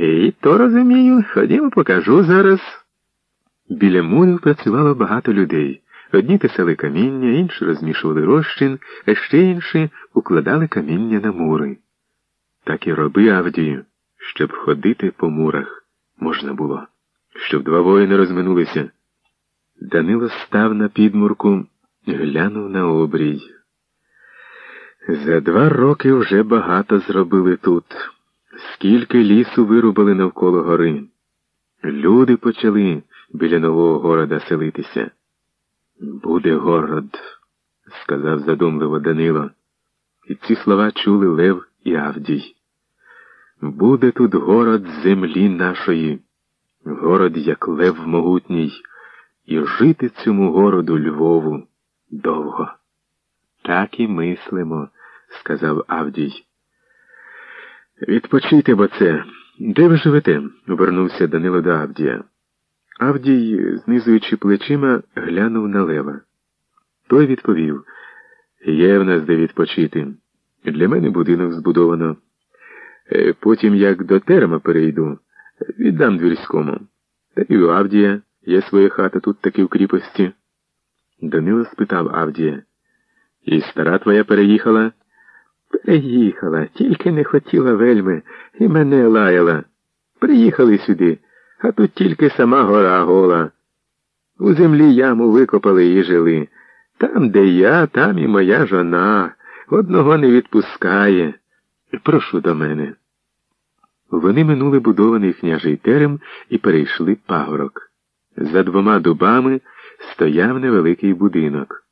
І то розумію, ходімо, покажу зараз. Біля мурів працювало багато людей. Одні тисали каміння, інші розмішували розчин, а ще інші укладали каміння на мури. Так і роби, Авдію, щоб ходити по мурах можна було, щоб два воїни розминулися. Данило став на підмурку, глянув на обрій. За два роки вже багато зробили тут. Скільки лісу вирубали навколо гори. Люди почали біля нового города селитися. Буде город, сказав задумливо Данило. І ці слова чули Лев і Авдій. Буде тут город землі нашої, город, як лев могутній, і жити цьому городу Львову довго. Так і мислимо, сказав Авдій. Відпочийте, бо це. Де ви живете? обернувся Данило до Авдія. Авдій, знизуючи плечима, глянув на лева. Той відповів Є в нас де відпочити. Для мене будинок збудовано. Е, потім, як до терема перейду, віддам двірському. Та й у Авдія є своя хата тут таки в кріпості. Данило спитав Авдія. І стара твоя переїхала? Переїхала, тільки не хотіла вельми і мене лаяла. Приїхали сюди, а тут тільки сама гора гола. У землі яму викопали і жили. Там, де я, там і моя жона. Одного не відпускає. Прошу до мене. Вони минули будований княжий терем і перейшли пагорок. За двома дубами стояв невеликий будинок.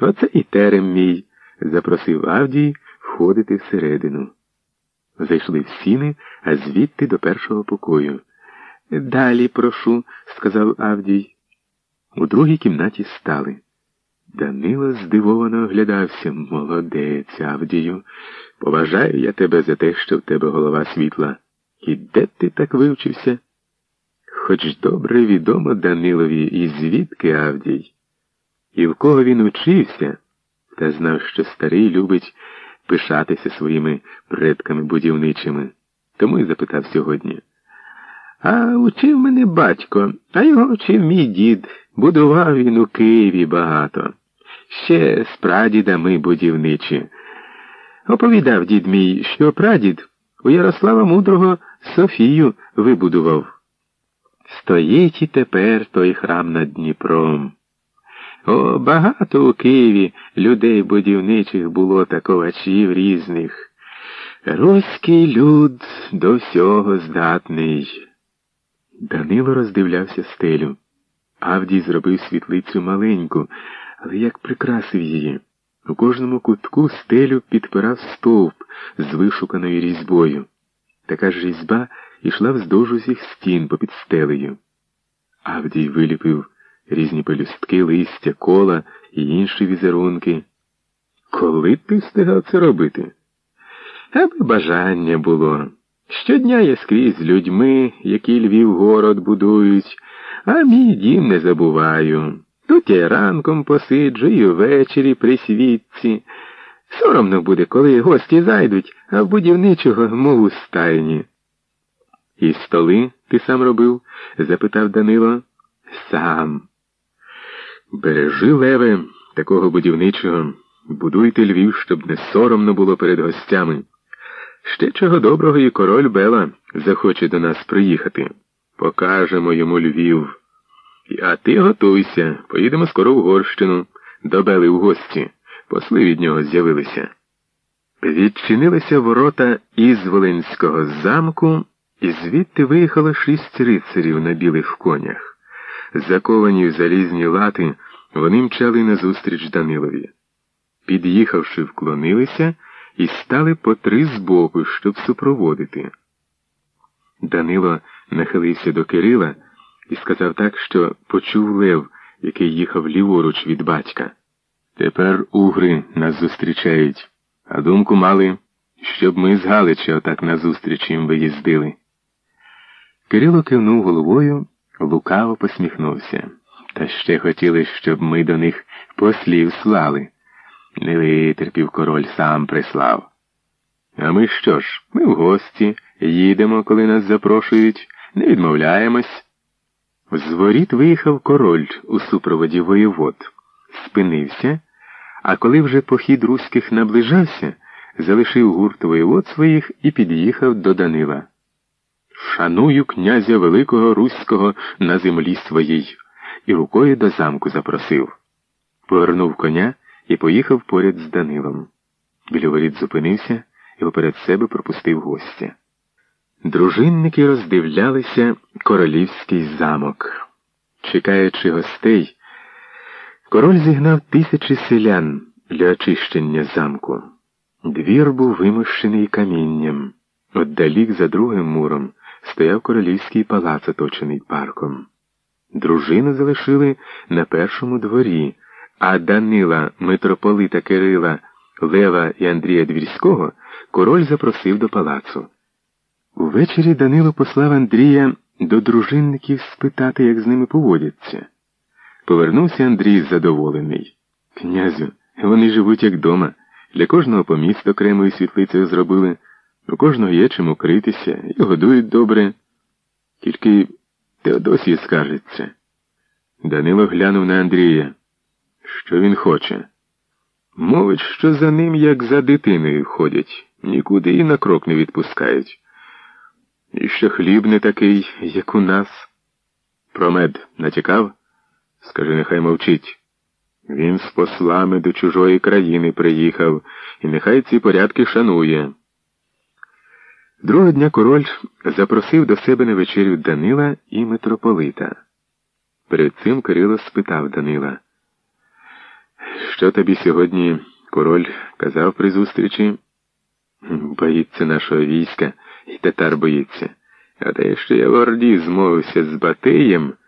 Оце і терем мій, запросив Авдій входити всередину. Зайшли в сіни, а звідти до першого покою. Далі прошу, сказав Авдій. У другій кімнаті стали. Данило здивовано оглядався. Молодець, Авдію. Поважаю я тебе за те, що в тебе голова світла. І де ти так вивчився? Хоч добре відомо Данилові, і звідки Авдій, і в кого він учився, та знав, що старий любить пишатися своїми предками будівничими. Тому й запитав сьогодні. А учив мене батько, а його вчив мій дід. Будував він у Києві багато. Ще з прадідами будівничі. Оповідав дід мій, що прадід у Ярослава Мудрого Софію вибудував. Стоїть і тепер той храм над Дніпром. О, багато у Києві людей будівничих було та ковачів різних. Руський люд до всього здатний. Данило роздивлявся стелю. Авдій зробив світлицю маленьку, але як прикрасив її. У кожному кутку стелю підпирав стовп з вишуканою різьбою. Така ж різьба йшла вздовж усіх стін попід стелею. Авдій виліпив різні пелюстки, листя, кола і інші візерунки. Коли ти встигав це робити? Аби бажання було. Щодня я скрізь з людьми, які Львів город будують, а мій дім не забуваю. Тут я ранком посиджу і ввечері при світці. Соромно буде, коли гості зайдуть, а в будівничого, мов у стайні. І столи ти сам робив? запитав Данило. Сам. Бережи, леве, такого будівничого, будуйте Львів, щоб не соромно було перед гостями. Ще чого доброго і король Бела захоче до нас приїхати. Покажемо йому Львів. А ти готуйся, поїдемо скоро в Горщину, до Бели в гості. Посли від нього з'явилися. Відчинилися ворота із Волинського замку, і звідти виїхало шість рицарів на білих конях. Заковані в залізні лати, вони мчали назустріч Данилові. Під'їхавши, вклонилися і стали по три збоку, щоб супроводити. Данило нахилився до Кирила і сказав так, що почув Лев, який їхав ліворуч від батька. Тепер угри нас зустрічають, а думку мали, щоб ми з Галича отак назустріч їм виїздили. Кирило кивнув головою, лукаво посміхнувся. Та ще хотіли, щоб ми до них послів слали. Не витерпів король сам прислав. А ми що ж? Ми в гості, Їдемо, коли нас запрошують, не відмовляємось. З воріт виїхав король у супроводі воєвод, спинився, а коли вже похід руських наближався, залишив гурт воєвод своїх і під'їхав до Данила. Шаную князя Великого Руського на землі своїй, і рукою до замку запросив. Повернув коня і поїхав поряд з Данилом. Біля воріт зупинився і поперед себе пропустив гостя. Дружинники роздивлялися королівський замок. Чекаючи гостей, король зігнав тисячі селян для очищення замку. Двір був вимощений камінням. Отдалік за другим муром стояв королівський палац, оточений парком. Дружину залишили на першому дворі, а Данила, митрополита Кирила, Лева і Андрія Двірського король запросив до палацу. Увечері Данило послав Андрія до дружинників спитати, як з ними поводяться. Повернувся Андрій задоволений. Князю, вони живуть як дома. Для кожного по місту окремою світлицею зробили, у кожного є чим укритися і годують добре. Тільки Теодосій скажеться. Данило глянув на Андрія. Що він хоче? Мовить, що за ним, як за дитиною, ходять, нікуди і на крок не відпускають. І ще хліб не такий, як у нас. Про мед натякав? Скажи, нехай мовчить. Він з послами до чужої країни приїхав, і нехай ці порядки шанує. Другого дня король запросив до себе на вечерю Данила і митрополита. Перед цим Кирило спитав Данила, що тобі сьогодні король казав при зустрічі? Боїться нашого війська, і татар боїться. А те, що я в Орді змовився з Батиєм.